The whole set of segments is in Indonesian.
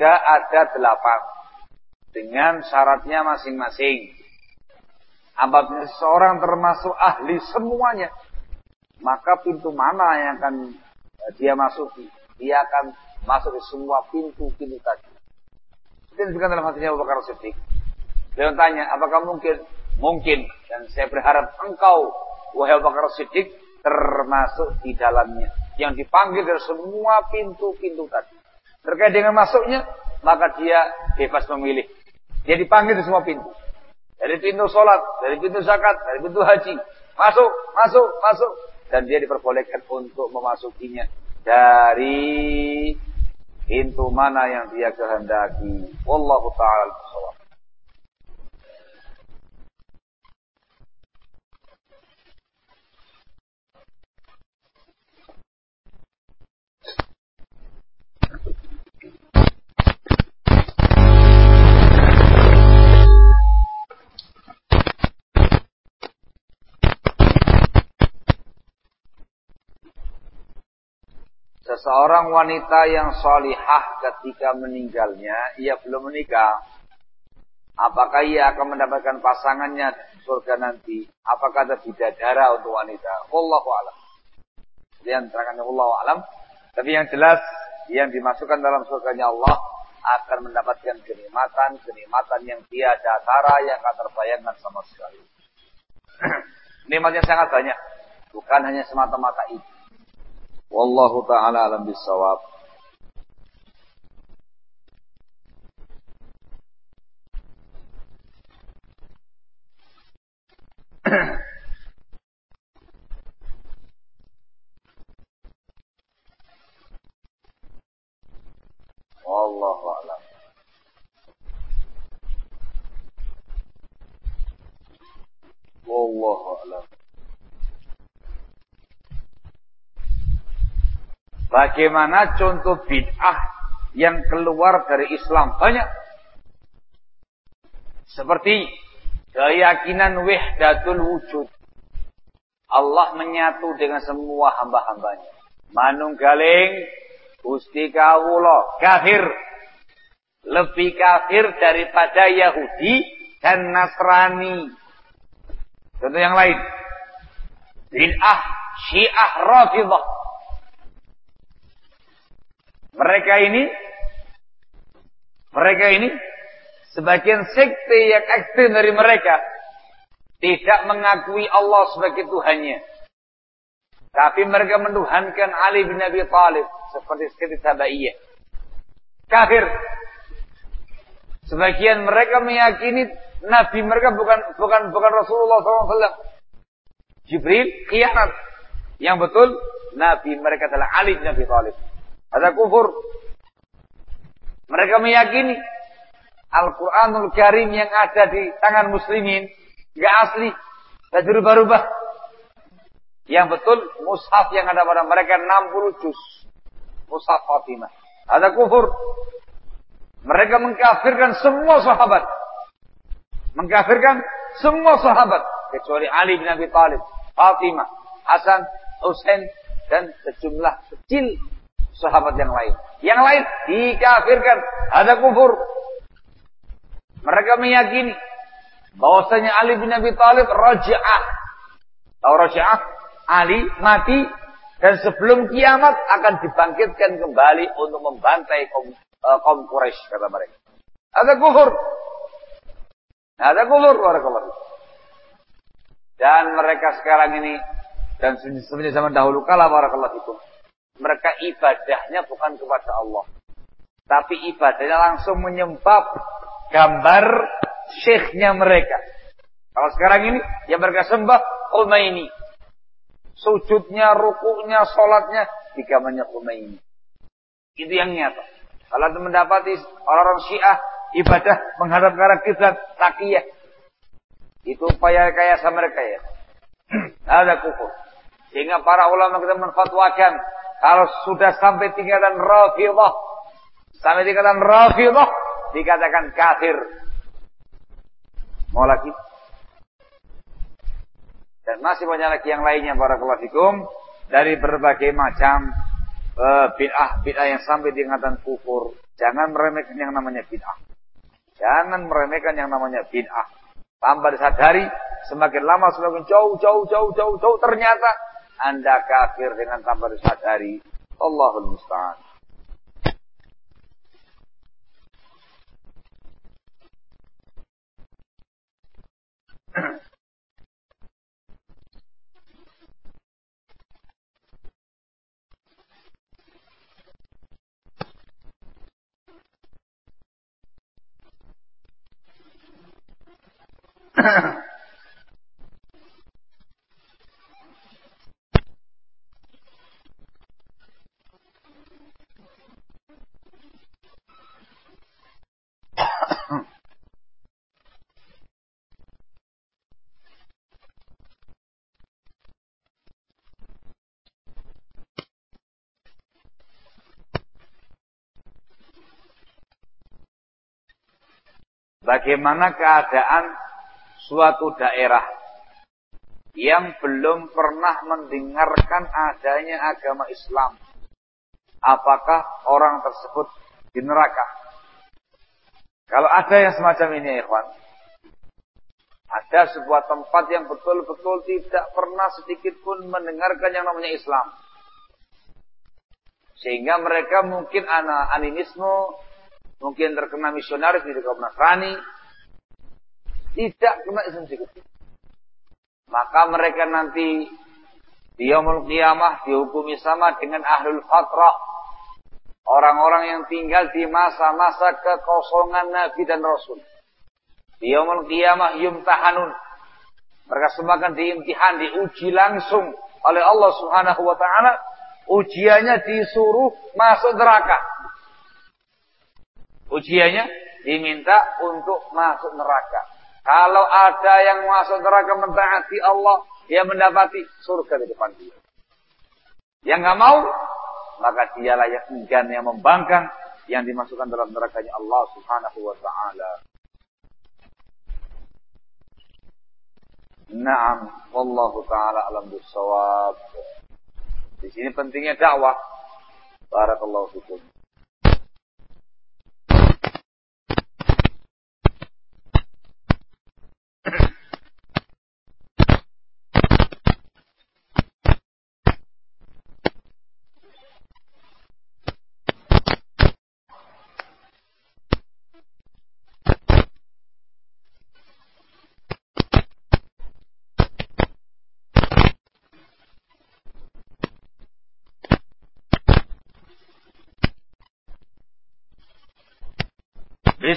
Sudah ada delapan. Dengan syaratnya masing-masing. Apabila seorang termasuk ahli semuanya, maka pintu mana yang akan dia masuki? Dia akan masuk ke semua pintu-pintu tadi. Itu disebutkan dalam hatinya Abu Bakar Siddiq. Dia tanya, apakah mungkin? Mungkin. Dan saya berharap engkau, wahai Abu Bakar Siddiq, termasuk di dalamnya. Yang dipanggil dari semua pintu-pintu tadi. Terkait dengan masuknya, maka dia bebas memilih. Dia dipanggil di semua pintu. Dari pintu sholat, dari pintu zakat, dari pintu haji. Masuk, masuk, masuk. Dan dia diperbolehkan untuk memasukinya. Dari pintu mana yang dia kehendaki. Wallahu ta'ala Seseorang wanita yang solihah ketika meninggalnya, ia belum menikah. Apakah ia akan mendapatkan pasangannya surga nanti? Apakah ada bidadara untuk wanita? Wallahu alam. Yang terangkan Allah alam. Tapi yang jelas, yang dimasukkan dalam surganya Allah akan mendapatkan kenikmatan, kenikmatan yang tiada tara yang tak terbayangkan sama sekali. Nikmatnya sangat banyak, bukan hanya semata-mata itu. Wallahu taala alam bisawab. Wallahu alam. Wallahu alam. Bagaimana contoh bid'ah yang keluar dari Islam? Banyak. Seperti keyakinan wahdatul wujud. Allah menyatu dengan semua hamba-hambanya. Manunggaling Gusti kawula kafir. Lebih kafir daripada Yahudi dan Nasrani. Contoh yang lain. Bid'ah Syiah Rafidah mereka ini mereka ini sebagian sekte yang ekstrim dari mereka tidak mengakui Allah sebagai Tuhannya. Tapi mereka menuhankan Ali bin Abi Thalib seperti sekte Tabaiyah. Kafir. Sebagian mereka meyakini Nabi mereka bukan bukan bukan Rasulullah SAW. Jibril khianat. Yang betul Nabi mereka adalah Ali bin Abi Thalib. Ada kufur. Mereka meyakini Al-Quranul Karim yang ada di tangan muslimin gak asli, gak berubah-ubah. Yang betul mushaf yang ada pada mereka 60 juz. Mushaf Fatimah. Ada kufur. Mereka mengkafirkan semua sahabat. Mengkafirkan semua sahabat kecuali Ali bin Abi Thalib, Fatimah, Hasan, Husain dan sejumlah kecil sahabat yang lain. Yang lain dikafirkan, ada kufur. Mereka meyakini bahwasanya Ali bin Abi Thalib raja'ah. Tahu raja'ah? Ali mati dan sebelum kiamat akan dibangkitkan kembali untuk membantai kaum, uh, kaum Quraisy kata mereka. Ada kufur. Ada kufur barakallahu. Dan mereka sekarang ini dan sebenarnya zaman dahulu kala fikum mereka ibadahnya bukan kepada Allah. Tapi ibadahnya langsung menyembah gambar syekhnya mereka. Kalau sekarang ini, yang mereka sembah Khomeini. Sujudnya, rukuknya, sholatnya, digambarnya Khomeini. Itu yang nyata. Kalau mendapati orang-orang syiah, ibadah menghadap ke arah kiblat, takiyah. Itu upaya kaya sama mereka ya. Ada kufur. Sehingga para ulama kita menfatwakan kalau sudah sampai tingkatan rafidah, sampai tingkatan rafidah, dikatakan kafir. Mau lagi? Dan masih banyak lagi yang lainnya para fikum dari berbagai macam uh, bid'ah bid'ah yang sampai diingatan kufur. Jangan meremehkan yang namanya bid'ah. Jangan meremehkan yang namanya bid'ah. Tanpa disadari, semakin lama semakin jauh, jauh, jauh, jauh, jauh. Ternyata Anda kafir dengan tanpa disadari. Allahul Musta'an. Bagaimana keadaan suatu daerah yang belum pernah mendengarkan adanya agama Islam. Apakah orang tersebut di neraka? Kalau ada yang semacam ini, ikhwan. Ada sebuah tempat yang betul-betul tidak pernah sedikit pun mendengarkan yang namanya Islam. Sehingga mereka mungkin anak animisme, mungkin terkena misionaris di kaum Nasrani, tidak kena Islam sedikit. Maka mereka nanti di yaumul qiyamah dihukumi sama dengan ahlul fatrah. Orang-orang yang tinggal di masa-masa kekosongan Nabi dan Rasul. Di yaumul qiyamah yumtahanun. Mereka semua akan diimtihan, diuji langsung oleh Allah Subhanahu wa taala. Ujiannya disuruh masuk neraka. Ujiannya diminta untuk masuk neraka. Kalau ada yang masuk neraka mentaati Allah, dia mendapati surga di depan dia. Yang nggak mau, maka dialah yang enggan yang membangkang yang dimasukkan dalam nerakanya Allah Subhanahu wa taala. Naam, wallahu taala alam bisawab. Di sini pentingnya dakwah. Barakallahu fikum.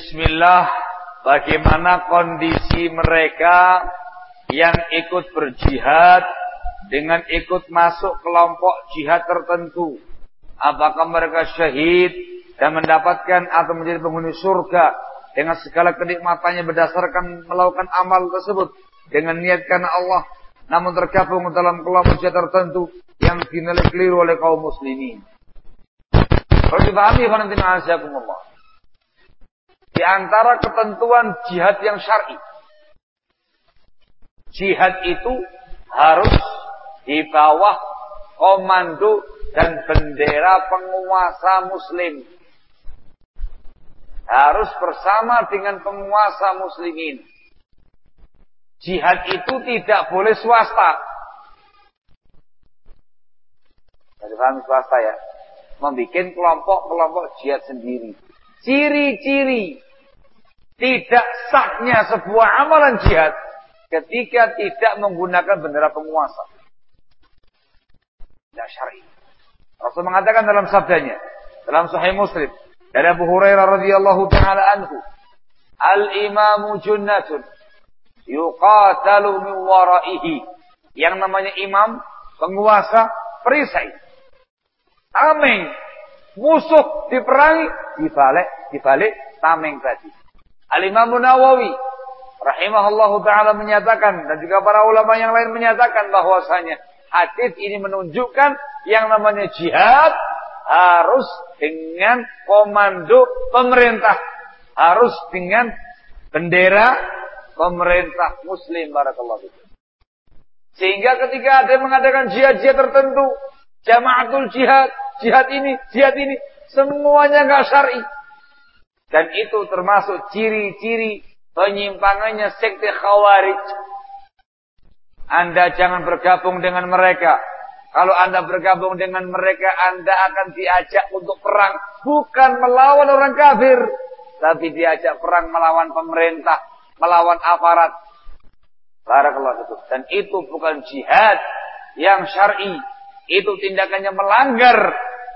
Bismillah, bagaimana kondisi mereka yang ikut berjihad dengan ikut masuk kelompok jihad tertentu? Apakah mereka syahid dan mendapatkan atau menjadi penghuni surga dengan segala kenikmatannya berdasarkan melakukan amal tersebut dengan niat karena Allah namun tergabung dalam kelompok jihad tertentu yang dinilai keliru oleh kaum muslimin. Kalau dipahami, Allah. Di antara ketentuan jihad yang syar'i. Jihad itu harus di bawah komando dan bendera penguasa muslim. Harus bersama dengan penguasa muslimin. Jihad itu tidak boleh swasta. Jadi paham swasta ya. Membikin kelompok-kelompok jihad sendiri. Ciri-ciri tidak sahnya sebuah amalan jihad ketika tidak menggunakan bendera penguasa. Tidak syar'i. Rasul mengatakan dalam sabdanya dalam Sahih Muslim dari Abu Hurairah radhiyallahu taala anhu, "Al-imamu junnatun yuqatalu min waraihi." Yang namanya imam, penguasa, perisai. Tameng musuh diperangi dibalik dibalik tameng tadi. Al Imam Nawawi rahimahullahu taala menyatakan dan juga para ulama yang lain menyatakan bahwasanya hadis ini menunjukkan yang namanya jihad harus dengan komando pemerintah, harus dengan bendera pemerintah muslim barakallahu Sehingga ketika ada yang mengadakan jihad-jihad tertentu, Jamaatul jihad, jihad ini, jihad ini, semuanya nggak syar'i. Dan itu termasuk ciri-ciri penyimpangannya sekte khawarij. Anda jangan bergabung dengan mereka. Kalau Anda bergabung dengan mereka, Anda akan diajak untuk perang. Bukan melawan orang kafir. Tapi diajak perang melawan pemerintah. Melawan aparat. Barakallah itu. Dan itu bukan jihad yang syar'i. Itu tindakannya melanggar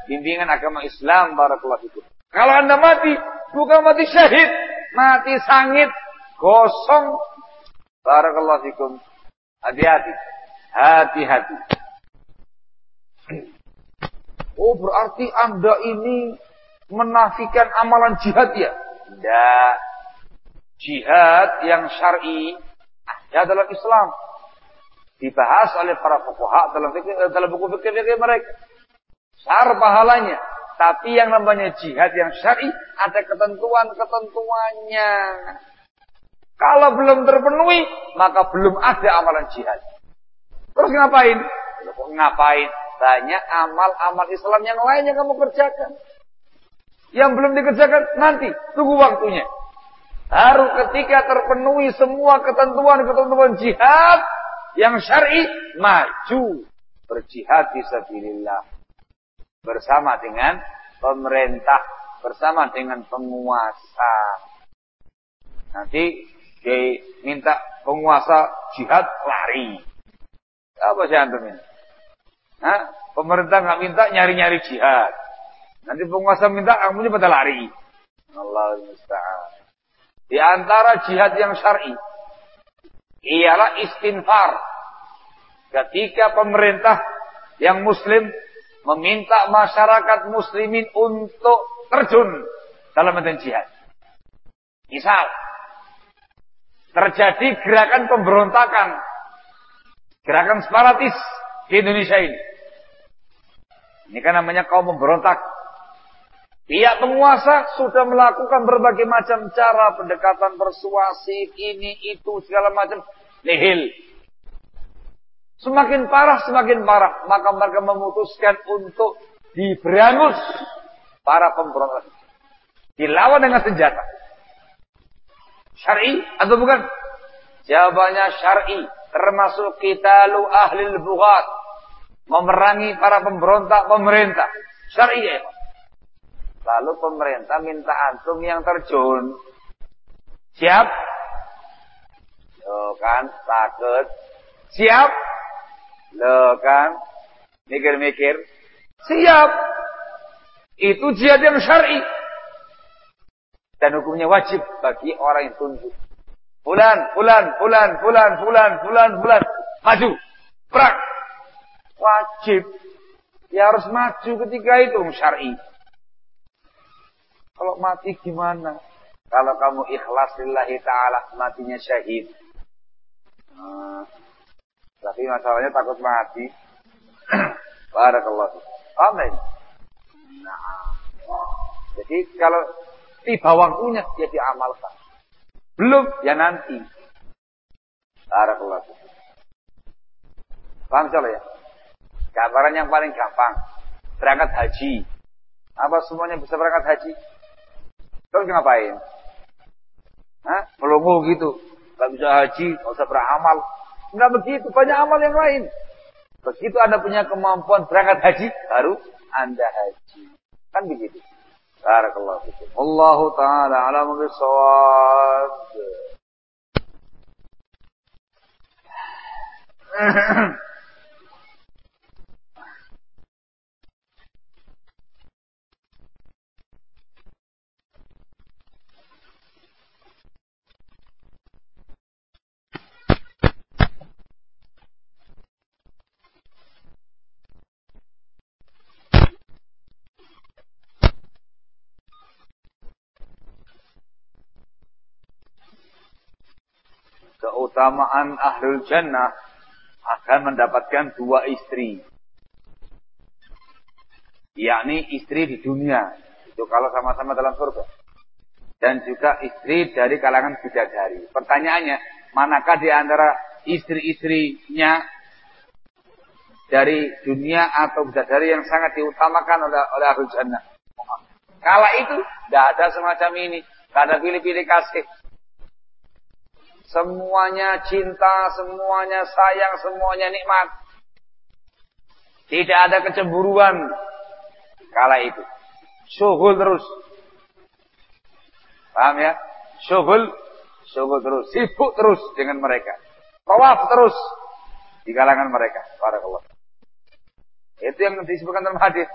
bimbingan agama Islam. Barakallah itu. Kalau Anda mati, bukan mati syahid. Mati sangit. Gosong. Barakallah fikum. Hati-hati. Hati-hati. Oh berarti anda ini menafikan amalan jihad ya? Tidak. Jihad yang syar'i ada dalam Islam. Dibahas oleh para fuqaha dalam dalam buku mereka. Besar pahalanya. Tapi yang namanya jihad yang syar'i ada ketentuan-ketentuannya. Kalau belum terpenuhi, maka belum ada amalan jihad. Terus ngapain? Ngapain? Banyak amal-amal Islam yang lain yang kamu kerjakan. Yang belum dikerjakan nanti, tunggu waktunya. Baru ketika terpenuhi semua ketentuan-ketentuan jihad yang syar'i, maju berjihad di sabilillah. Bersama dengan pemerintah, bersama dengan penguasa. Nanti diminta penguasa jihad lari. Apa sih antum ini? Hah? Pemerintah nggak minta nyari-nyari jihad. Nanti penguasa minta, kamu pada lari. Allah. Di antara jihad yang syar'i ialah istinfar. Ketika pemerintah yang muslim meminta masyarakat muslimin untuk terjun dalam medan jihad. Misal, terjadi gerakan pemberontakan, gerakan separatis di Indonesia ini. Ini kan namanya kaum pemberontak. Pihak penguasa sudah melakukan berbagai macam cara pendekatan persuasif, ini, itu, segala macam. Nihil. Semakin parah, semakin parah. Maka mereka memutuskan untuk diberangus para pemberontak. Dilawan dengan senjata. Syar'i atau bukan? Jawabannya syar'i. Termasuk kita lu ahli bughat memerangi para pemberontak pemerintah. Syariah. Lalu pemerintah minta antum yang terjun. Siap? Lo kan takut. Siap? Lo kan mikir-mikir. Siap. Itu jihad yang syar'i. Dan hukumnya wajib bagi orang yang tunduk. Bulan, bulan, bulan, bulan, bulan, bulan, bulan. Maju. Perang. Wajib. Ya harus maju ketika itu syar'i. Kalau mati gimana? Kalau kamu ikhlas lillahi ta'ala matinya syahid. Tapi masalahnya takut mati. Barakallah. Amin. Nah. Jadi kalau tiba waktunya ya diamalkan. Belum ya nanti. Barakallah. Paham ya? Gambaran yang paling gampang. Berangkat haji. Apa semuanya bisa berangkat haji? Terus ngapain? Hah? Melongo gitu. Gak bisa haji, gak usah beramal. Enggak begitu, banyak amal yang lain. Begitu Anda punya kemampuan berangkat haji, baru Anda haji. Kan begitu. Barakallahu fikum. Allah taala alamu bisawab. keutamaan ahlul jannah akan mendapatkan dua istri. Yakni istri di dunia. Itu kalau sama-sama dalam surga. Dan juga istri dari kalangan bidadari. Pertanyaannya, manakah di antara istri-istrinya dari dunia atau bidadari yang sangat diutamakan oleh oleh ahli jannah. Kala itu tidak ada semacam ini, tidak ada pilih-pilih kasih. Semuanya cinta, semuanya sayang, semuanya nikmat. Tidak ada kecemburuan kala itu. Syuhul terus. Paham ya? Syuhul, syuhul terus. Sibuk terus dengan mereka. Tawaf terus di kalangan mereka. Barakallah. Itu yang disebutkan dalam hadis.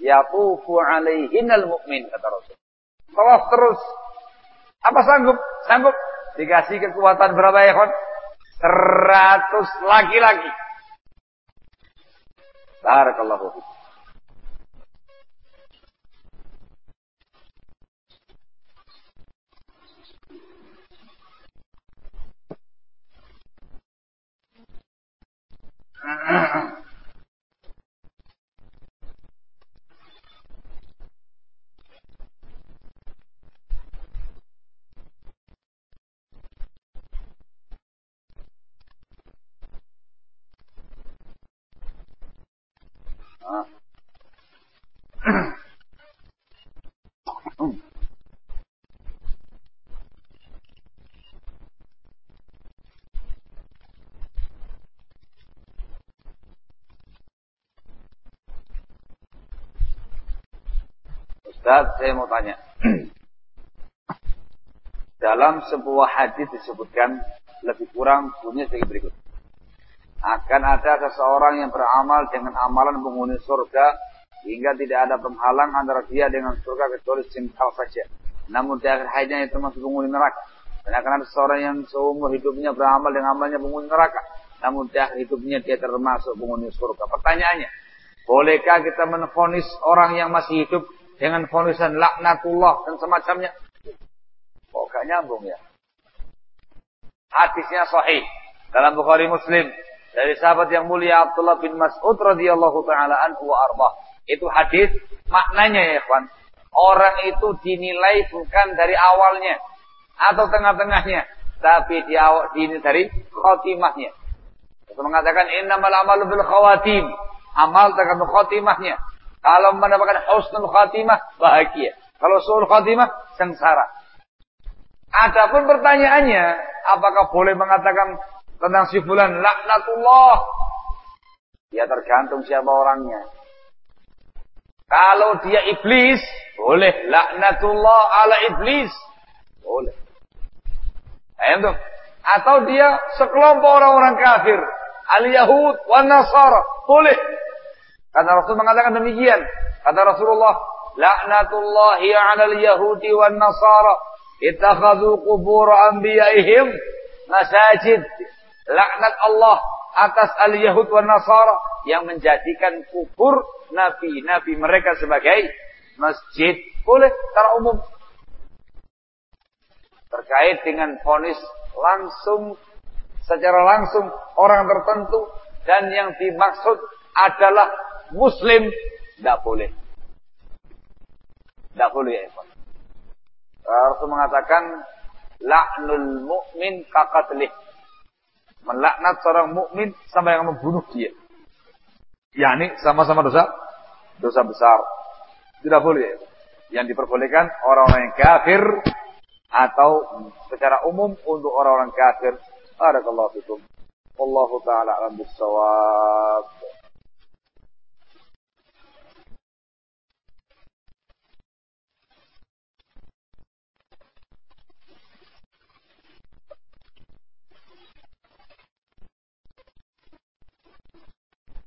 Yaqufu alaihinal mu'min kata Rasul. Tawaf terus. Apa sanggup? Sanggup. Dikasih kekuatan berapa ya, kon? Seratus laki-laki. Barakallahu fikum. Ustaz, saya mau tanya. Dalam sebuah hadis disebutkan lebih kurang punya sebagai berikut. Akan ada seseorang yang beramal dengan amalan penghuni surga hingga tidak ada penghalang antara dia dengan surga kecuali cinta saja. Namun di akhir hayatnya itu termasuk penghuni neraka. Dan akan ada seseorang yang seumur hidupnya beramal dengan amalnya penghuni neraka. Namun di akhir hidupnya dia termasuk penghuni surga. Pertanyaannya, bolehkah kita menfonis orang yang masih hidup dengan fonisan laknatullah dan semacamnya. Oh, gak nyambung ya. Hadisnya sahih dalam Bukhari Muslim dari sahabat yang mulia Abdullah bin Mas'ud radhiyallahu taala anhu wa arba. Itu hadis maknanya ya, kawan. Orang itu dinilai bukan dari awalnya atau tengah-tengahnya, tapi di awal ini dari khotimahnya. Itu mengatakan innamal amalu bil khawatim. Amal tergantung khotimahnya. Kalau mendapatkan husnul khatimah, bahagia. Kalau suul khatimah, sengsara. Adapun pertanyaannya, apakah boleh mengatakan tentang si fulan laknatullah? Ya tergantung siapa orangnya. Kalau dia iblis, boleh laknatullah ala iblis. Boleh. Ayo Atau dia sekelompok orang-orang kafir, al-Yahud, wan Nasara, boleh. Kata Rasul mengatakan demikian. Kata Rasulullah, laknatullahi 'alal yahudi wan nasara ittakhadhu qubur anbiya'ihim masajid. Laknat Allah atas al-yahud wan nasara yang menjadikan kubur nabi-nabi mereka sebagai masjid. Boleh secara umum. Terkait dengan fonis langsung secara langsung orang tertentu dan yang dimaksud adalah muslim tidak boleh. Tidak boleh ya Rasul mengatakan laknul mukmin kakatlih. Melaknat seorang mukmin sama yang membunuh dia. yakni sama-sama dosa dosa besar. Tidak boleh. Yang diperbolehkan orang-orang yang kafir atau secara umum untuk orang-orang kafir. Barakallahu fikum. Wallahu taala alam bisawab.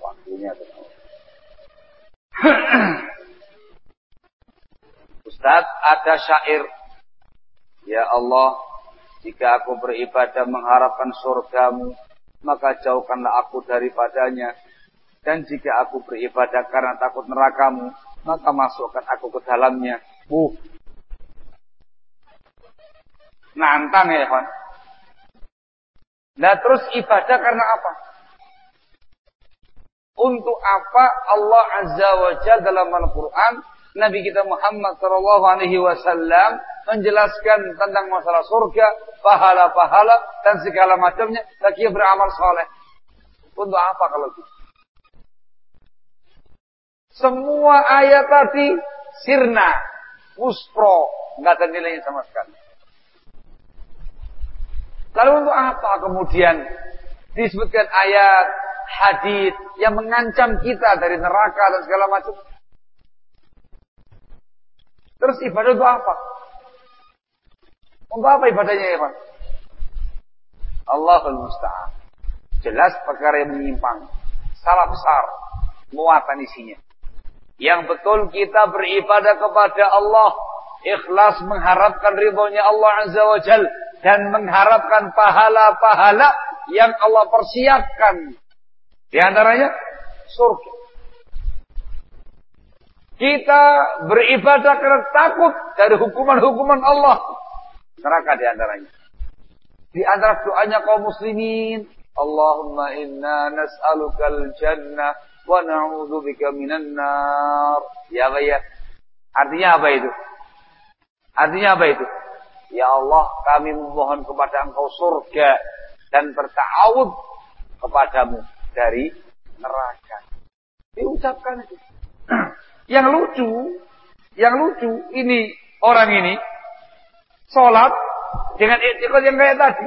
waktunya. Ustadz ada syair. Ya Allah jika aku beribadah mengharapkan surgamu maka jauhkanlah aku daripadanya. Dan jika aku beribadah karena takut nerakamu maka masukkan aku ke dalamnya. Uh. nantang ya Evan nah terus ibadah karena apa? Untuk apa Allah Azza wa Jalla dalam Al-Quran Nabi kita Muhammad Shallallahu Alaihi Wasallam menjelaskan tentang masalah surga, pahala-pahala dan segala macamnya bagi yang beramal soleh. Untuk apa kalau gitu? Semua ayat tadi sirna, muspro, nggak ada nilainya sama sekali. Lalu untuk apa kemudian disebutkan ayat hadis yang mengancam kita dari neraka dan segala macam? Terus ibadah itu apa? Untuk apa ibadahnya ya Pak? Allahul Musta'an. Jelas perkara yang menyimpang. Salah besar. Muatan isinya. Yang betul kita beribadah kepada Allah. Ikhlas mengharapkan ridhonya Allah Azza wa Jal. Dan mengharapkan pahala-pahala yang Allah persiapkan. Di antaranya surga. Kita beribadah karena takut dari hukuman-hukuman Allah. Neraka di antaranya. Di antara doanya kaum muslimin. Allahumma inna nas'alukal jannah wa na'udzubika minan nar. Ya apa ya? Artinya apa itu? Artinya apa itu? Ya Allah, kami memohon kepada Engkau surga dan bertawud kepadamu dari neraka. Diucapkan itu. Yang lucu, yang lucu ini orang ini sholat dengan etikot yang kayak tadi.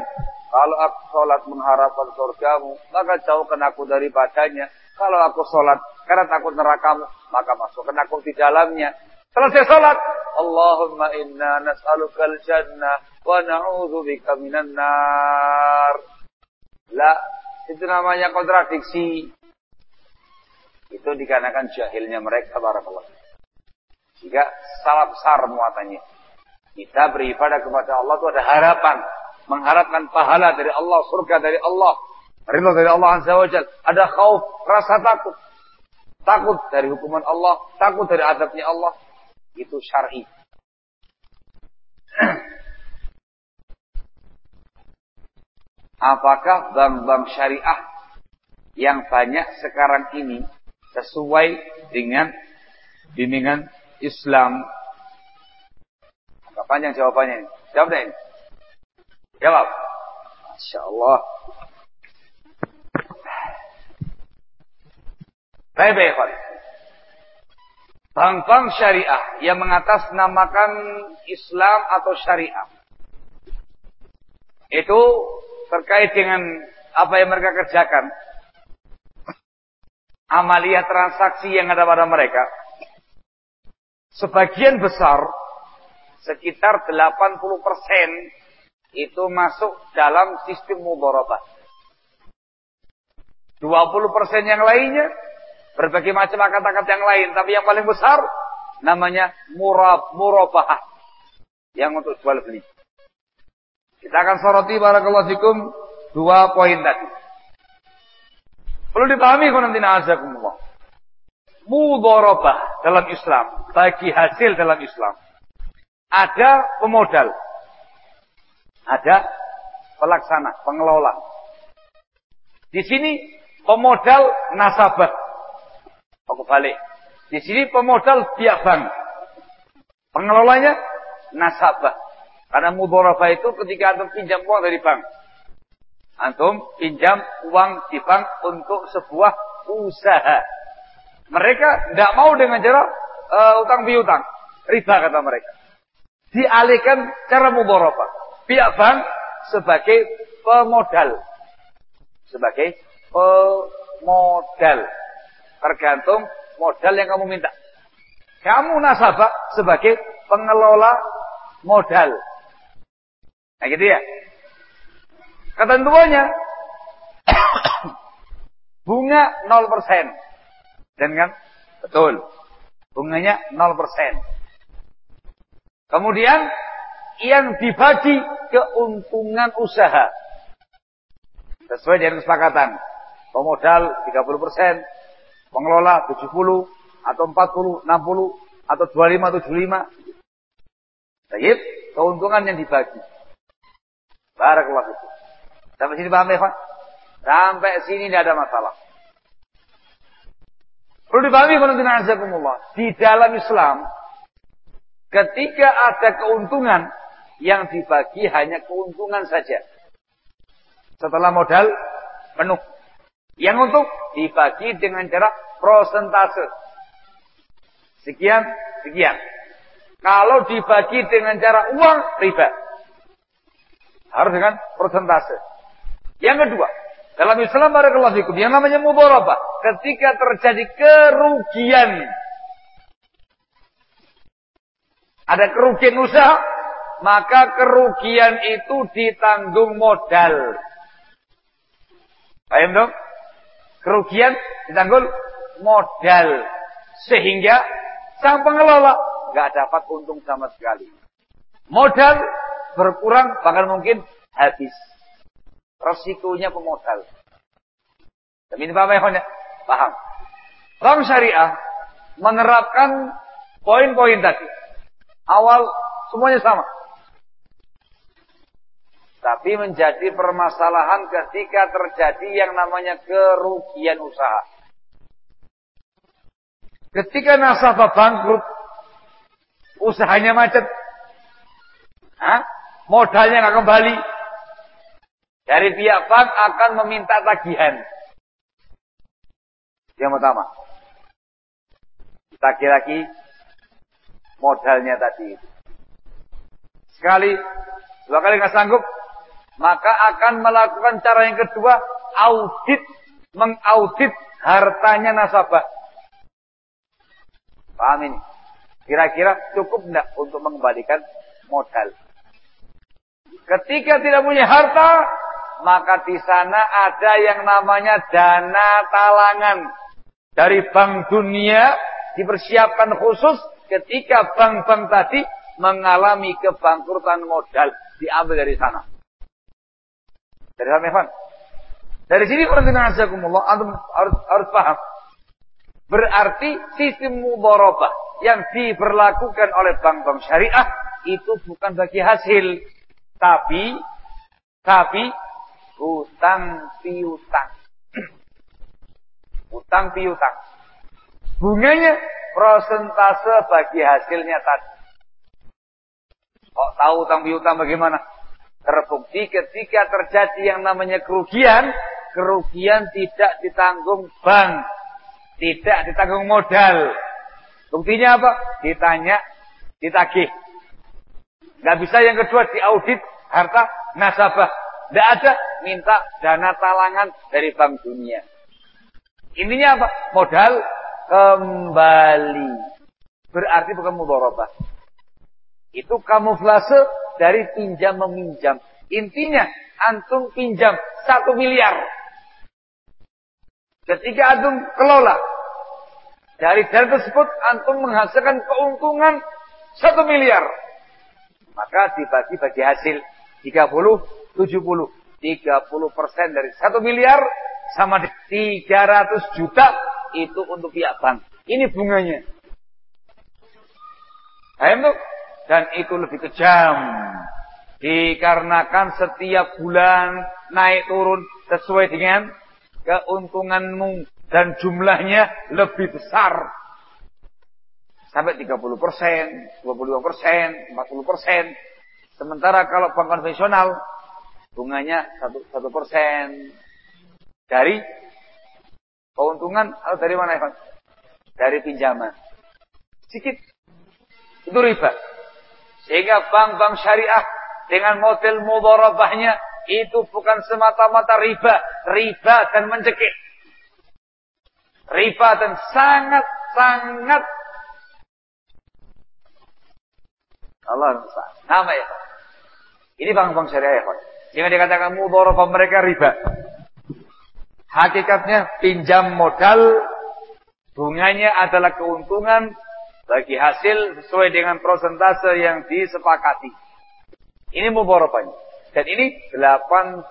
Kalau aku sholat mengharapkan surgamu, maka jauhkan aku daripadanya. Kalau aku sholat karena takut nerakamu, maka masukkan aku di dalamnya. Selesai sholat, Allahumma inna nas'alukal jannah wa bika minan nar. La, itu namanya kontradiksi. Itu dikarenakan jahilnya mereka barakallahu. Jika salah besar muatannya. Kita beribadah kepada Allah itu ada harapan, mengharapkan pahala dari Allah, surga dari Allah, ridho dari Allah Azza wa Jal. Ada khauf, rasa takut. Takut dari hukuman Allah, takut dari adabnya Allah. Itu syar'i. Apakah bank-bank syariah yang banyak sekarang ini sesuai dengan bimbingan Islam. Apa panjang jawabannya? Jawab deh. Jawab. Masya Allah. Baik, baik, Bank-bank syariah yang mengatasnamakan Islam atau syariah. Itu terkait dengan apa yang mereka kerjakan amalia transaksi yang ada pada mereka, sebagian besar, sekitar 80% itu masuk dalam sistem mudharabah. 20% yang lainnya, berbagai macam kata-kata yang lain, tapi yang paling besar namanya murab, murabahah. Yang untuk jual beli. Kita akan soroti barakallahu fikum dua poin tadi. Perlu dipahami nanti na'azakumullah. Mudorobah dalam Islam. Bagi hasil dalam Islam. Ada pemodal. Ada pelaksana, pengelola. Di sini pemodal nasabah. Aku balik. Di sini pemodal pihak bank. Pengelolanya nasabah. Karena mudorobah itu ketika ada pinjam uang dari bank. Antum pinjam uang di bank untuk sebuah usaha. Mereka tidak mau dengan cara uh, utang piutang. Riba kata mereka. Dialihkan cara mudharabah. Pihak bank sebagai pemodal. Sebagai pemodal. Tergantung modal yang kamu minta. Kamu nasabah sebagai pengelola modal. Nah gitu ya. Ketentuannya bunga 0%. Dan kan? Betul. Bunganya 0%. Kemudian yang dibagi keuntungan usaha. Sesuai dengan kesepakatan. Pemodal 30%, pengelola 70, atau 40, 60, atau 25, 75. Baik, keuntungan yang dibagi. Barakallahu itu. Sampai sini paham ya, Pak? Sampai sini tidak ada masalah. Perlu dipahami kalau Di dalam Islam, ketika ada keuntungan, yang dibagi hanya keuntungan saja. Setelah modal penuh. Yang untuk dibagi dengan cara prosentase. Sekian, sekian. Kalau dibagi dengan cara uang, riba. Harus dengan prosentase. Yang kedua, dalam Islam barakallahu fikum, yang namanya mudharabah, ketika terjadi kerugian ada kerugian usaha, maka kerugian itu ditanggung modal. Paham dong? Kerugian ditanggung modal. Sehingga sang pengelola nggak dapat untung sama sekali. Modal berkurang bahkan mungkin habis. Resikonya pemodal. Tapi ini paham ya? Paham. Bank syariah menerapkan poin-poin tadi. Awal semuanya sama. Tapi menjadi permasalahan ketika terjadi yang namanya kerugian usaha. Ketika nasabah bangkrut, usahanya macet? Modalnya nggak kembali, dari pihak bank akan meminta tagihan. Yang pertama, tagih lagi modalnya tadi. Sekali, dua kali nggak sanggup, maka akan melakukan cara yang kedua, audit, mengaudit hartanya nasabah. Paham ini? Kira-kira cukup enggak untuk mengembalikan modal? Ketika tidak punya harta, maka di sana ada yang namanya dana talangan dari Bank Dunia dipersiapkan khusus ketika bank-bank tadi mengalami kebangkrutan modal diambil dari sana. Dari sana, Evan. Dari sini perhatikan azakumullah, antum harus, paham. Berarti sistem mudharabah yang diberlakukan oleh bank-bank syariah itu bukan bagi hasil, tapi tapi utang piutang. utang piutang. Bunganya prosentase bagi hasilnya tadi. Kok tahu utang piutang bagaimana? Terbukti ketika terjadi yang namanya kerugian, kerugian tidak ditanggung bank, tidak ditanggung modal. Buktinya apa? Ditanya, ditagih. Gak bisa yang kedua diaudit harta nasabah. Tidak ada, minta dana talangan dari Bank Dunia. Intinya apa? Modal kembali. Berarti bukan mudharabah. Itu kamuflase dari pinjam meminjam. Intinya, antum pinjam satu miliar. Ketika antum kelola, dari dana tersebut antum menghasilkan keuntungan satu miliar. Maka dibagi bagi hasil 30, 70. 30 persen dari satu miliar sama 300 juta itu untuk pihak bank. Ini bunganya. Ayo tuh? Dan itu lebih kejam. Dikarenakan setiap bulan naik turun sesuai dengan keuntunganmu. Dan jumlahnya lebih besar. Sampai 30 persen, 25 persen, 40 persen. Sementara kalau bank konvensional, bunganya 1 persen. Dari keuntungan atau dari mana ya Dari pinjaman. Sedikit. Itu riba. Sehingga bank-bank syariah dengan model mudharabahnya itu bukan semata-mata riba, riba dan mencekik. Riba dan sangat-sangat Allah sama ya. Ini bank-bank syariah ya, Pak. Jangan dikatakan mudharabah mereka riba. Hakikatnya pinjam modal bunganya adalah keuntungan bagi hasil sesuai dengan prosentase yang disepakati. Ini mubarabahnya. Dan ini 80%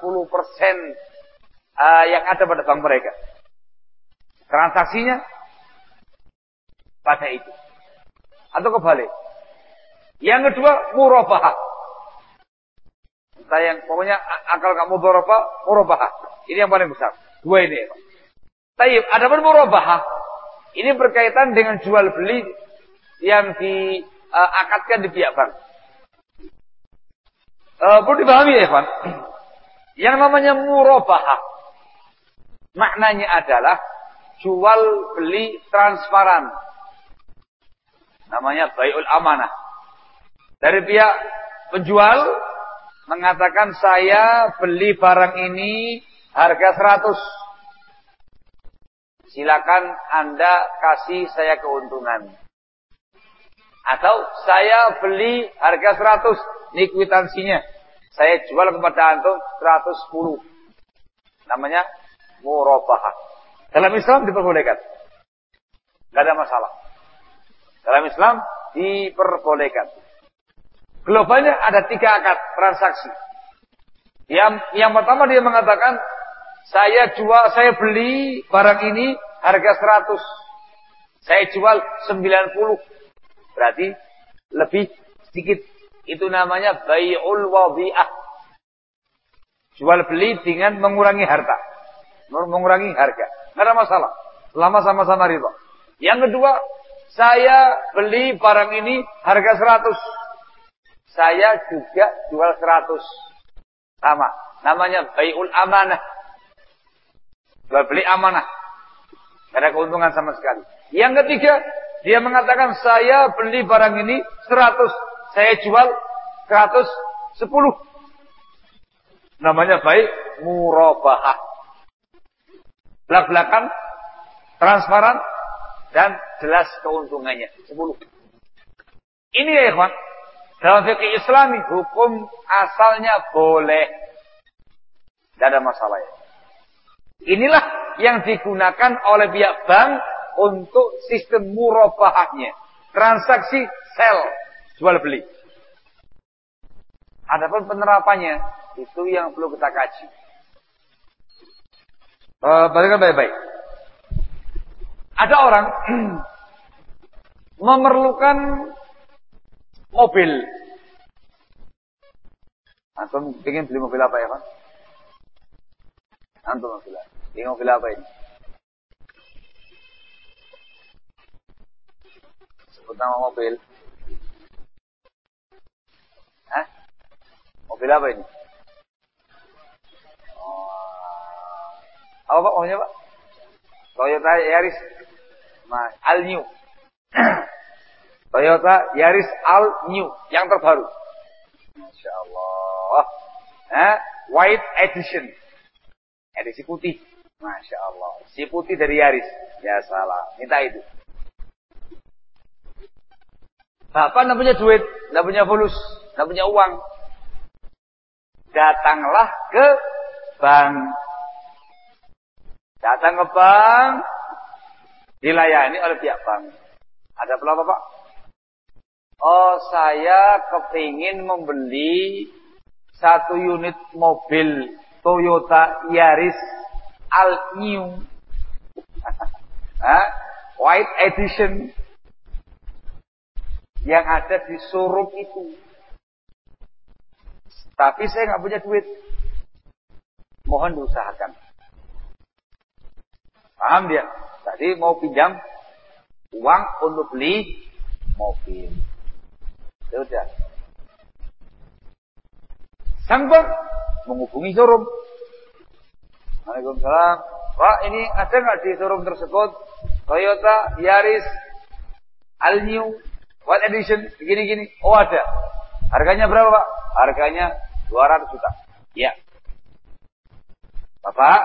uh, yang ada pada bank mereka. Transaksinya pada itu. Atau kebalik. Yang kedua, murabahah. Saya pokoknya akal kamu murabah, murabahah. Ini yang paling besar. Dua ini. Tayyib, ada pun murabahah. Ini berkaitan dengan jual beli yang diakatkan di pihak bank. Uh, perlu dipahami ya, Pak. Yang namanya murabahah. Maknanya adalah jual beli transparan. Namanya bayul amanah. Dari pihak penjual mengatakan saya beli barang ini harga 100. Silakan Anda kasih saya keuntungan. Atau saya beli harga 100, ini kwitansinya. Saya jual kepada antum 110. Namanya murabahah. Dalam Islam diperbolehkan. Tidak ada masalah. Dalam Islam diperbolehkan. Globalnya ada tiga akad transaksi. Yang yang pertama dia mengatakan saya jual, saya beli barang ini harga 100. Saya jual 90. Berarti lebih sedikit. Itu namanya bay'ul wadhi'ah. Jual beli dengan mengurangi harta. Mengurangi harga. Tidak ada masalah. Selama sama-sama riba. Yang kedua, saya beli barang ini harga 100. Saya juga jual 100. Sama. Namanya bay'ul amanah. Jual beli amanah. Tidak ada keuntungan sama sekali. Yang ketiga, dia mengatakan saya beli barang ini 100. Saya jual 110. Namanya baik murabahah. Belak-belakan, transparan, dan jelas keuntungannya. 10. Ini ya ikhwan. Dalam fikih islami, hukum asalnya boleh. Tidak ada masalah ya. Inilah yang digunakan oleh pihak bank untuk sistem murabahahnya. Transaksi sell, jual beli. Adapun penerapannya, itu yang perlu kita kaji. Uh, baik-baik. Ada orang memerlukan mobil. Antum ingin beli mobil apa ya, Pak? Antum mobil apa? Ini mobil apa ini? Sebut nama mobil. Hah? Mobil apa ini? Oh. Apa Pak? Maunya Pak? Toyota Yaris. Mas, Al New. Toyota Yaris All New yang terbaru. Masya Allah. Eh, white edition. Edisi putih. Masya Allah. Si putih dari Yaris. Ya salah. Minta itu. Bapak tidak punya duit, tidak punya fulus, tidak punya uang. Datanglah ke bank. Datang ke bank, dilayani oleh pihak bank. Ada berapa Pak? Oh saya kepingin membeli satu unit mobil Toyota Yaris All New. White Edition. Yang ada di showroom itu. Tapi saya nggak punya duit. Mohon diusahakan. Paham dia? Tadi mau pinjam uang untuk beli mobil. Ya bank menghubungi showroom. Waalaikumsalam. Pak, ini ada nggak di showroom tersebut Toyota Yaris All New White Edition begini-gini? Oh ada. Harganya berapa Pak? Harganya 200 juta. Ya. Bapak,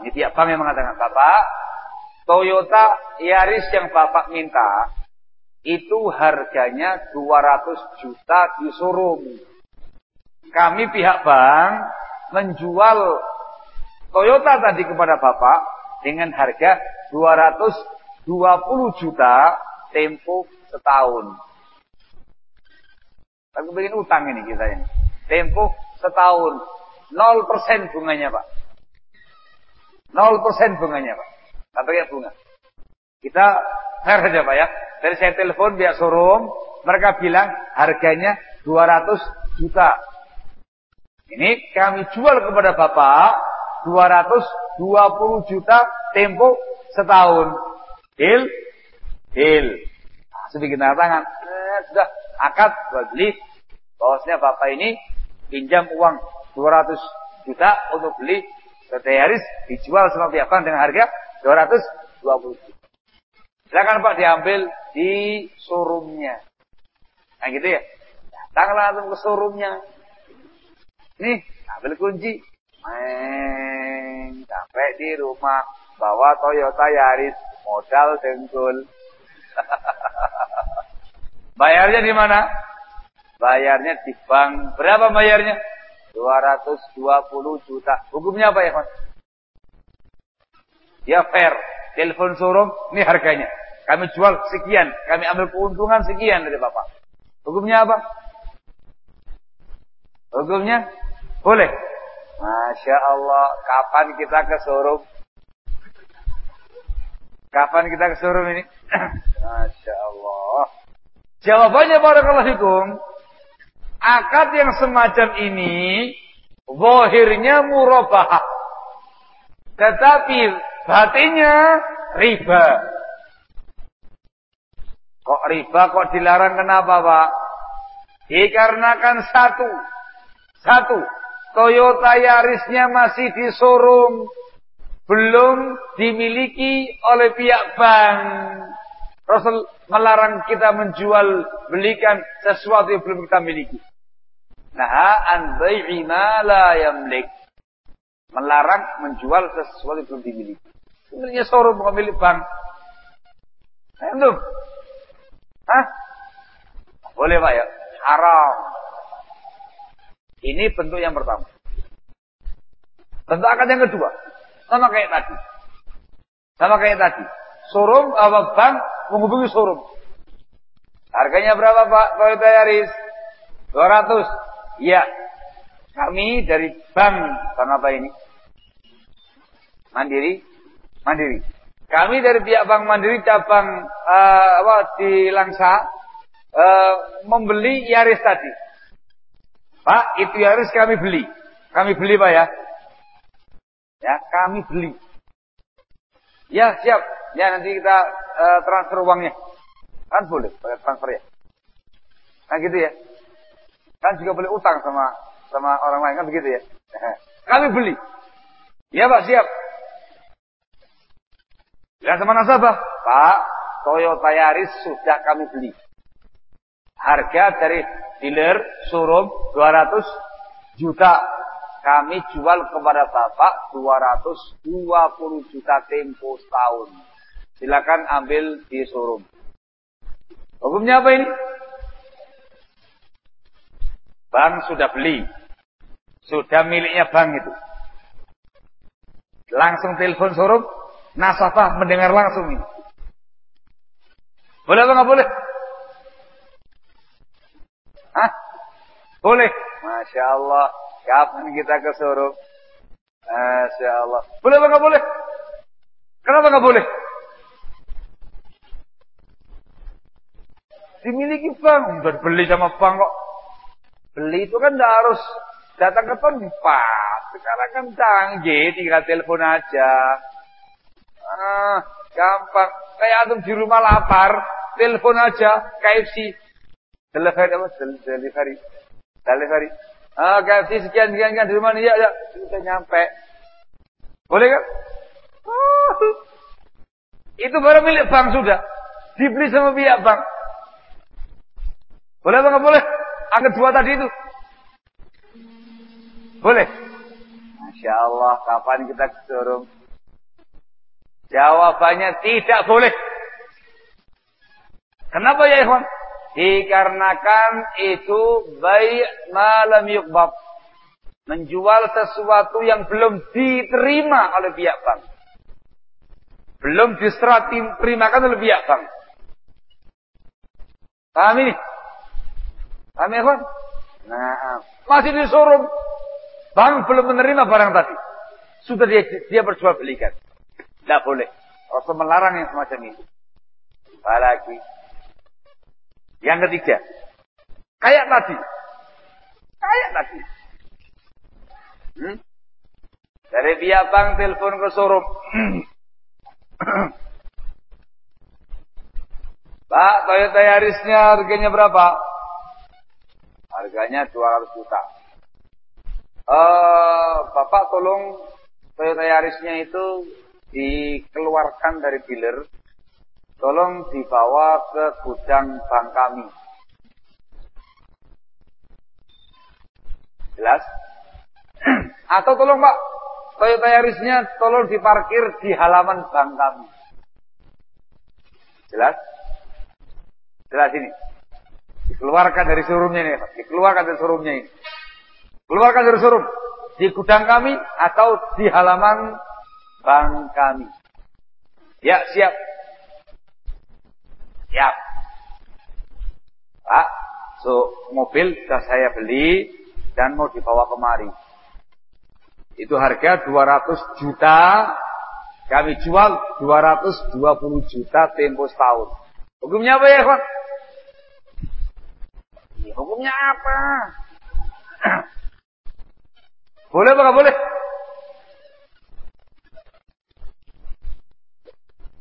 ini pihak bank yang mengatakan, Bapak, Toyota Yaris yang Bapak minta itu harganya 200 juta di showroom. Kami pihak bank menjual Toyota tadi kepada Bapak dengan harga 220 juta tempo setahun. Aku bikin utang ini kita ini. Tempo setahun. 0% bunganya Pak. 0% bunganya Pak. Tak pakai bunga. Kita fair saja Pak ya. Dari saya telepon biar showroom. Mereka bilang harganya 200 juta. Ini kami jual kepada Bapak 220 juta tempo setahun. Deal? Deal. Nah, sedikit tangan. Eh, sudah akad beli. Bahwasanya Bapak ini pinjam uang 200 juta untuk beli Yaris dijual sama pihak bank dengan harga 220 juta. Silakan Pak diambil di showroomnya. Nah gitu ya. Datang langsung ke showroomnya. Nih, ambil kunci. Meng, sampai di rumah bawa Toyota Yaris modal dengkul. Bayarnya di mana? Bayarnya di bank. Berapa bayarnya? 220 juta. Hukumnya apa ya, Mas? Ya fair. Telepon showroom, ini harganya. Kami jual sekian. Kami ambil keuntungan sekian dari Bapak. Hukumnya apa? Hukumnya boleh. Masya Allah. Kapan kita ke showroom? Kapan kita ke showroom ini? Masya Allah. Jawabannya barakallahu fikum. Akad yang semacam ini zahirnya murabahah. Tetapi batinnya riba. Kok riba kok dilarang kenapa, Pak? Dikarenakan satu. Satu. Toyota Yarisnya masih di showroom. Belum dimiliki oleh pihak bank. Rasul melarang kita menjual belikan sesuatu yang belum kita miliki. Nah, an bai'i ma la yamlik. Melarang menjual sesuatu yang belum dimiliki. Sebenarnya showroom bukan milik bank. Antum. Hah? Boleh Pak ya? Haram. Ini bentuk yang pertama. Bentuk akad yang kedua. Sama kayak tadi. Sama kayak tadi. Showroom apa bank menghubungi showroom. Harganya berapa Pak Toyota Yaris? 200. Iya. Kami dari bank, bank apa ini? Mandiri. Mandiri. Kami dari pihak Bank Mandiri cabang uh, apa di Langsa uh, membeli Yaris tadi. Pak, itu Yaris kami beli. Kami beli Pak ya. Ya, kami beli. Ya, siap. Ya, nanti kita uh, transfer uangnya. Kan boleh pakai transfer ya. Kan gitu ya. Kan juga boleh utang sama sama orang lain kan begitu ya. Kami beli. Ya Pak, siap. Ya sama nasabah. Pak, Toyota Yaris sudah kami beli. Harga dari dealer showroom 200 juta kami jual kepada Bapak 220 juta tempo setahun. Silakan ambil di showroom. Hukumnya apa ini? Bank sudah beli. Sudah miliknya bank itu. Langsung telepon showroom. Nasabah mendengar langsung ini. Boleh apa nggak boleh? Hah? Boleh. Masya Allah. Kapan kita ke? Masya Allah. Boleh apa nggak boleh? Kenapa nggak boleh? Dimiliki bank. Udah beli sama bank kok. Beli itu kan tidak harus datang ke tempat. Sekarang kan canggih, tinggal telepon aja. Ah, gampang. Kayak antum di rumah lapar, telepon aja KFC. Delivery apa? Delivery. Delivery. Ah, kasih sekian sekian sekian di rumah nih ya, ya. Sudah nyampe. Boleh kan? Oh. Itu baru milik bank sudah. Dibeli sama pihak bank. Boleh apa nggak boleh? Angkat dua tadi itu. Boleh. Masya Allah, kapan kita showroom? Jawabannya tidak boleh. Kenapa ya ikhwan? Dikarenakan itu baik malam yukbab. Menjual sesuatu yang belum diterima oleh pihak bank. Belum diserah terimakan oleh pihak bank. Paham ini? Paham ya, Pak? Nah, masih disuruh. Bang belum menerima barang tadi. Sudah dia, dia berjual belikan. Tidak boleh. Rasul melarang yang semacam itu. Apalagi. Yang ketiga. Kayak tadi. Kayak tadi. Hmm? Dari pihak bank telepon ke showroom. Pak, Toyota Yarisnya harganya berapa? Harganya 200 juta. Uh, Bapak tolong Toyota Yarisnya itu dikeluarkan dari dealer. Tolong dibawa ke gudang bank kami. Jelas? Atau tolong Pak, Toyota Yarisnya tolong diparkir di halaman bank kami. Jelas? Jelas ini. Dikeluarkan dari showroomnya ini. Dikeluarkan dari showroomnya ini. Keluarkan dari showroom. Di gudang kami atau di halaman bank kami. Ya, siap. Siap. Pak, so mobil sudah saya beli dan mau dibawa kemari. Itu harga 200 juta. Kami jual 220 juta tempo setahun. Hukumnya apa ya, Pak? Ya, hukumnya apa? boleh apa boleh?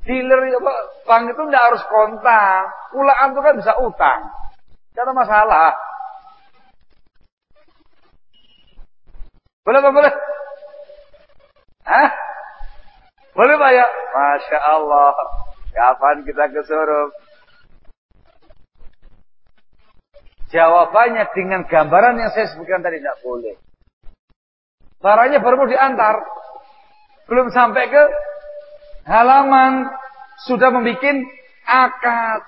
Dealer apa, bank itu tidak harus kontak. Ulaan itu kan bisa utang. Tidak ada masalah. Boleh apa boleh? Hah? Boleh Pak ya? Masya Allah. Kapan kita ke showroom? Jawabannya dengan gambaran yang saya sebutkan tadi tidak boleh. Barangnya baru mau diantar. Belum sampai ke halaman. Sudah membuat akad.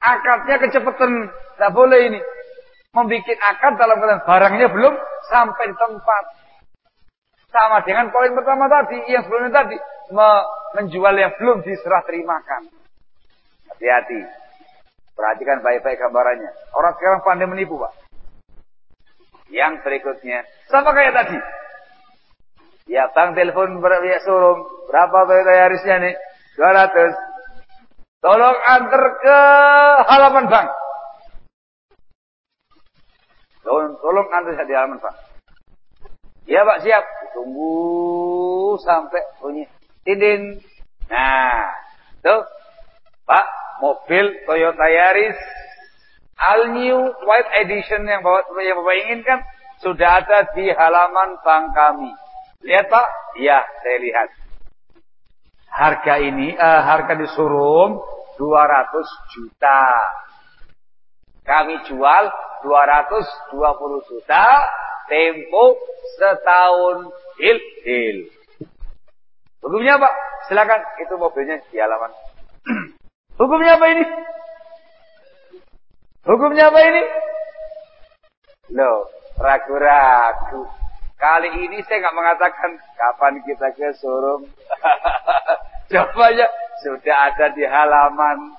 Akadnya kecepatan. Tidak boleh ini. Membuat akad dalam keadaan barangnya belum sampai tempat. Sama dengan poin pertama tadi, yang sebelumnya tadi. Menjual yang belum diserah terimakan. Hati-hati. Perhatikan baik-baik gambarannya. Orang sekarang pandai menipu, Pak. Yang berikutnya. Sama kayak tadi. Ya, bang telepon ya, showroom. Berapa bayar Yarisnya nih? 200. Tolong antar ke halaman bank. Tolong, tolong antar di halaman bank. Ya Pak siap. Tunggu sampai bunyi tindin. Nah, tuh Pak mobil Toyota Yaris All New White Edition yang Bapak, yang Bapak inginkan sudah ada di halaman bank kami. Lihat Pak? Ya, saya lihat. Harga ini, uh, harga di showroom 200 juta. Kami jual 220 juta tempo setahun hil hil. Hukumnya apa? Silakan itu mobilnya di halaman. Hukumnya apa ini? Hukumnya apa ini? Loh, ragu-ragu. Kali ini saya nggak mengatakan kapan kita ke showroom. Jawabannya sudah ada di halaman.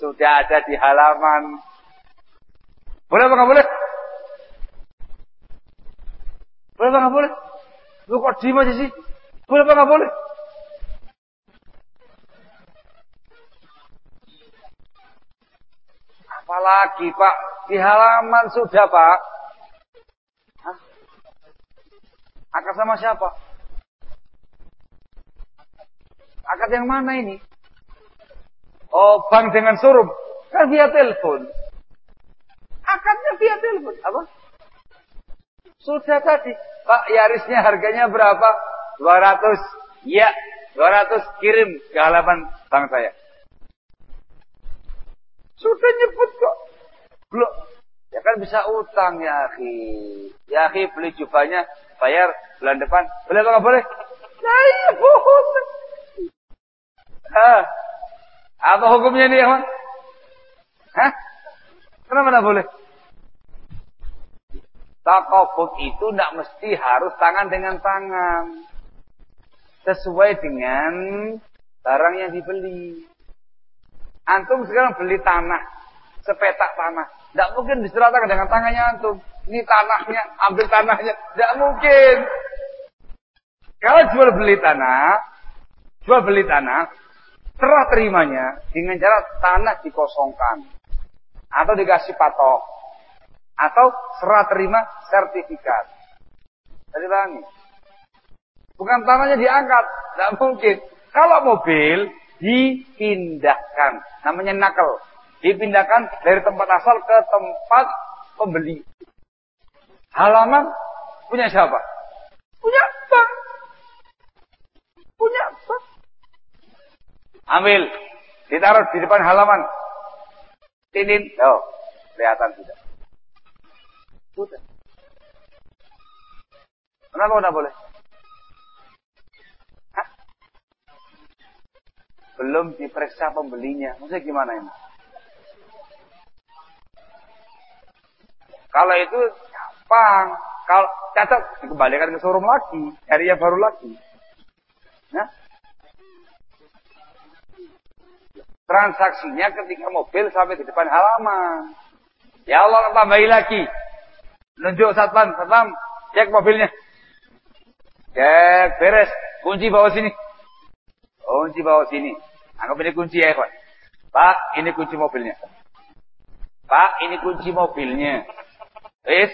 Sudah ada di halaman. Boleh apa nggak boleh? Boleh apa nggak boleh? Lu kok diem aja sih? Boleh apa nggak boleh? Apalagi Pak, di halaman sudah Pak. Hah? Akad sama siapa? Akad yang mana ini? Oh, bank dengan suruh. Kan via telepon. Akadnya via telepon. Apa? Sudah tadi. Pak, Yarisnya harganya berapa? 200. Ya, 200 kirim ke halaman bank saya. Sudah nyebut kok. Belum. Ya kan bisa utang ya akhi. Ya akhi beli jubahnya bayar bulan depan. Boleh apa boleh? Nah. Ah. Apa hukumnya ini ya Hah? Kenapa tidak boleh? Takobut itu tidak mesti harus tangan dengan tangan. Sesuai dengan barang yang dibeli. Antum sekarang beli tanah, sepetak tanah. Tidak mungkin diserahkan dengan tangannya antum. Ini tanahnya, ambil tanahnya. Tidak mungkin. Kalau jual beli tanah, jual beli tanah, serah terimanya dengan cara tanah dikosongkan. Atau dikasih patok. Atau serah terima sertifikat. Tadi bang, Bukan tanahnya diangkat. Tidak mungkin. Kalau mobil dipindahkan. Namanya nakal. Dipindahkan dari tempat asal ke tempat pembeli. Halaman punya siapa? Punya bank. Punya bank. Ambil. Ditaruh di depan halaman. Tinin. Oh, kelihatan sudah. Sudah. Kenapa tidak boleh? belum diperiksa pembelinya. Maksudnya gimana ini? Kalau itu gampang. Kalau cacat dikembalikan ke showroom lagi, hari yang baru lagi. Nah, transaksinya ketika mobil sampai di depan halaman. Ya Allah tambahi lagi. Nunjuk satpam, satpam, cek mobilnya. Cek beres, kunci bawa sini. Kunci bawa sini. Anggap ini kunci ya, Pak. Pak, ini kunci mobilnya. Pak, ini kunci mobilnya. Riz,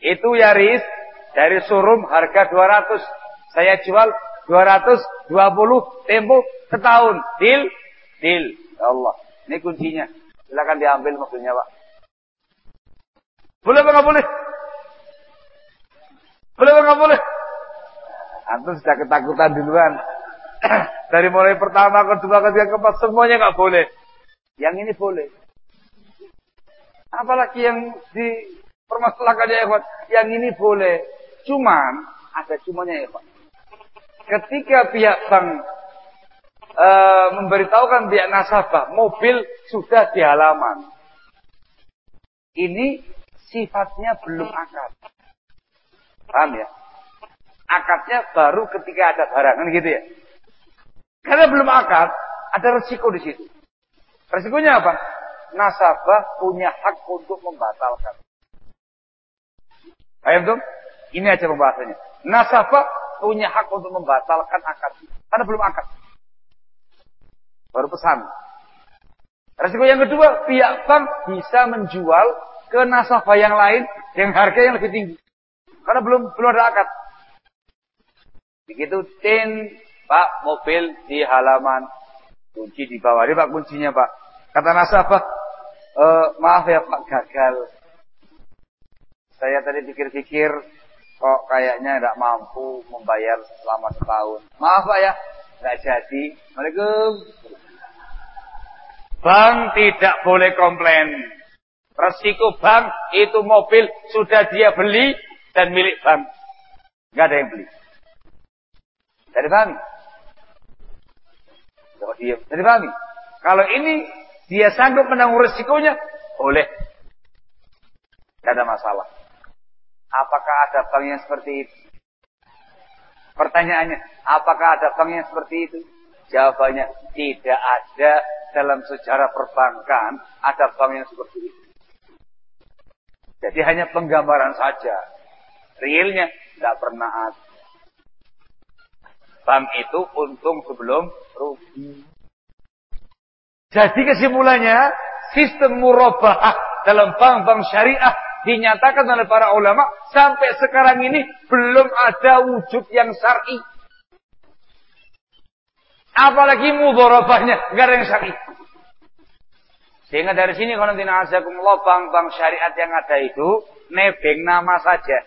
itu ya Riz, dari showroom harga 200. Saya jual 220 tempo setahun. Deal? Deal. Ya Allah. Ini kuncinya. Silakan diambil mobilnya, Pak. Boleh apa nggak boleh? Boleh apa nggak boleh? Antum sudah ketakutan duluan. Dari mulai pertama, kedua, ketiga, keempat, semuanya nggak boleh. Yang ini boleh. Apalagi yang di permasalahan ya Pak. Yang ini boleh. Cuman, ada cumanya ya Pak. Ketika pihak bank e, memberitahukan pihak nasabah, mobil sudah di halaman. Ini sifatnya belum akad. Paham ya? Akadnya baru ketika ada barang, kan gitu ya? Karena belum akad, ada resiko di situ. Resikonya apa? Nasabah punya hak untuk membatalkan. Paham tuh? Ini aja pembahasannya. Nasabah punya hak untuk membatalkan akad. Karena belum akad. Baru pesan. Resiko yang kedua, pihak bank bisa menjual ke nasabah yang lain dengan harga yang lebih tinggi. Karena belum belum ada akad. Begitu tin Pak, mobil di halaman. Kunci di bawah. Ini Pak kuncinya Pak. Kata nasabah, e, maaf ya Pak gagal. Saya tadi pikir-pikir kok kayaknya tidak mampu membayar selama setahun. Maaf Pak ya, nggak jadi. Assalamualaikum. Bank tidak boleh komplain. Resiko bank itu mobil sudah dia beli dan milik bank. Nggak ada yang beli. Dari bank. Kalau dia jadi pahami. Kalau ini dia sanggup menanggung resikonya, boleh. Tidak ada masalah. Apakah ada bank yang seperti itu? Pertanyaannya, apakah ada bank yang seperti itu? Jawabannya, tidak ada dalam sejarah perbankan ada bank yang seperti itu. Jadi hanya penggambaran saja. Realnya tidak pernah ada. Bank itu untung sebelum rugi. Jadi kesimpulannya, sistem murabah dalam bank-bank syariah dinyatakan oleh para ulama sampai sekarang ini belum ada wujud yang syar'i. Apalagi mudharabahnya, enggak ada yang syar'i. Sehingga dari sini kalau nanti azakumullah bank-bank syariat yang ada itu nebeng nama saja.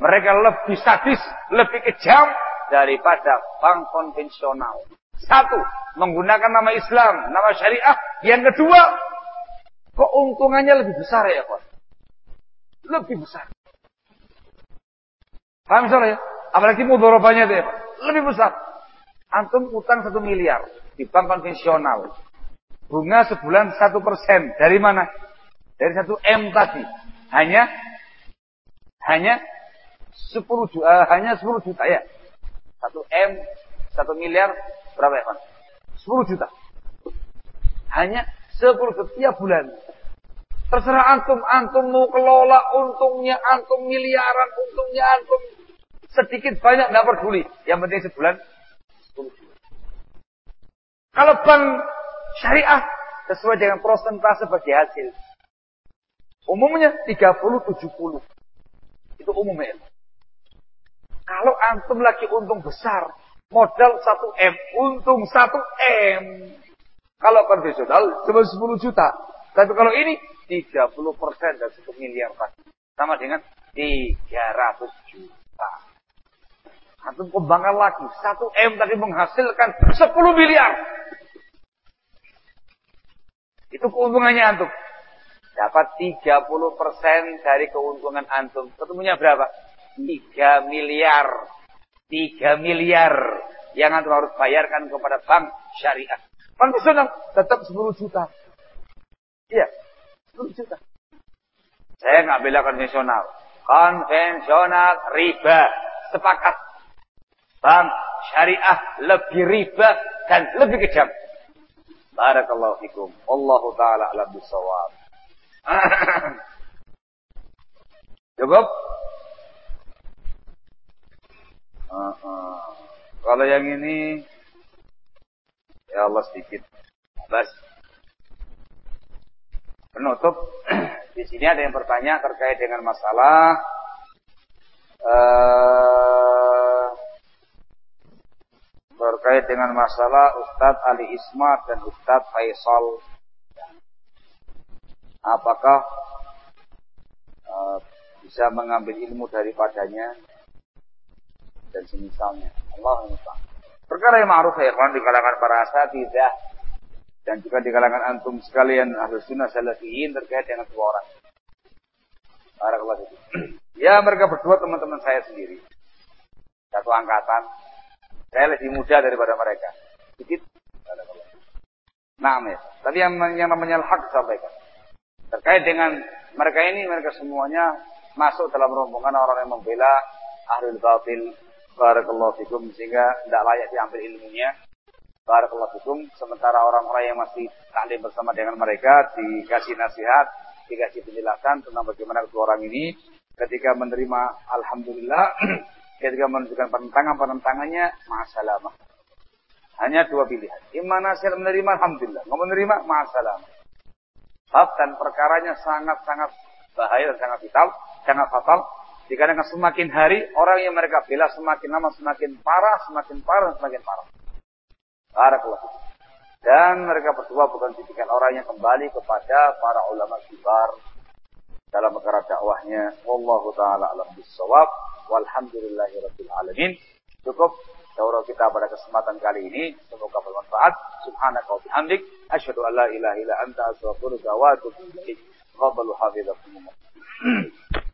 Mereka lebih sadis, lebih kejam daripada bank konvensional. Satu, menggunakan nama Islam, nama syariah. Yang kedua, keuntungannya lebih besar ya, Pak. Lebih besar. Paham misalnya ya? Apalagi mudorobanya itu ya, Pak. Lebih besar. Antum utang satu miliar di bank konvensional. Bunga sebulan satu persen. Dari mana? Dari satu M tadi. Hanya hanya sepuluh juta, uh, hanya sepuluh juta ya. Satu M, satu miliar, berapa ya Pak? 10 juta. Hanya 10 setiap bulan. Terserah antum, antum mau kelola untungnya antum miliaran, untungnya antum sedikit banyak tidak peduli. Yang penting sebulan 10 juta. Kalau bank syariah sesuai dengan prosentase bagi hasil. Umumnya 30-70. Itu umumnya. Kalau antum lagi untung besar, modal 1 M, untung 1 M. Kalau konvensional cuma 10 juta. Tapi kalau ini 30 persen dan 1 miliar tadi. Sama dengan 300 juta. Antum kembangkan lagi. 1 M tadi menghasilkan 10 miliar. Itu keuntungannya antum. Dapat 30% dari keuntungan antum. Ketemunya berapa? 3 miliar. 3 miliar yang antum harus bayarkan kepada bank syariah. Konvensional tetap 10 juta. Iya, 10 juta. Saya nggak bela konvensional. Konvensional riba. Sepakat. Bank syariah lebih riba dan lebih kejam. Barakallahu fikum. Allahu taala alam bisawab. Cukup? Uh, uh. Kalau yang ini ya Allah sedikit. Bas. Penutup. Di sini ada yang bertanya terkait dengan masalah uh, terkait dengan masalah Ustadz Ali Ismat dan Ustadz Faisal apakah uh, bisa mengambil ilmu daripadanya dan semisalnya. Allah Perkara yang ma'ruf ya di kalangan para asatidah dan juga di kalangan antum sekalian ahlu sunnah salafiyin terkait dengan dua orang. Barakallahu Ya mereka berdua teman-teman saya sendiri. Satu angkatan. Saya lebih muda daripada mereka. Sedikit. Nah, ya. Tapi yang, yang namanya al-haq sampaikan. Terkait dengan mereka ini, mereka semuanya masuk dalam rombongan orang yang membela ahlul batil. Barakallahu fikum. Sehingga tidak layak diambil ilmunya. Barakallahu fikum. Sementara orang-orang yang masih taklim bersama dengan mereka dikasih nasihat, dikasih penjelasan tentang bagaimana kedua orang ini ketika menerima Alhamdulillah, ketika menunjukkan penentangan-penentangannya, masalah. Hanya dua pilihan. Imana nasir menerima, Alhamdulillah. Nggak menerima, masalah. Bab dan perkaranya sangat-sangat bahaya dan sangat vital, sangat fatal. Dikarenakan semakin hari orang yang mereka bela semakin lama semakin parah, semakin parah, semakin parah. Barakallahu Dan mereka berdua bukan tipikal orang yang kembali kepada para ulama kibar dalam perkara dakwahnya. Wallahu taala alam bisawab. Walhamdulillahirabbil alamin. Cukup daurah kita pada kesempatan kali ini. Semoga bermanfaat. Subhanaka wa bihamdik. Asyhadu an la ilaha illa anta astaghfiruka wa atubu ilaik.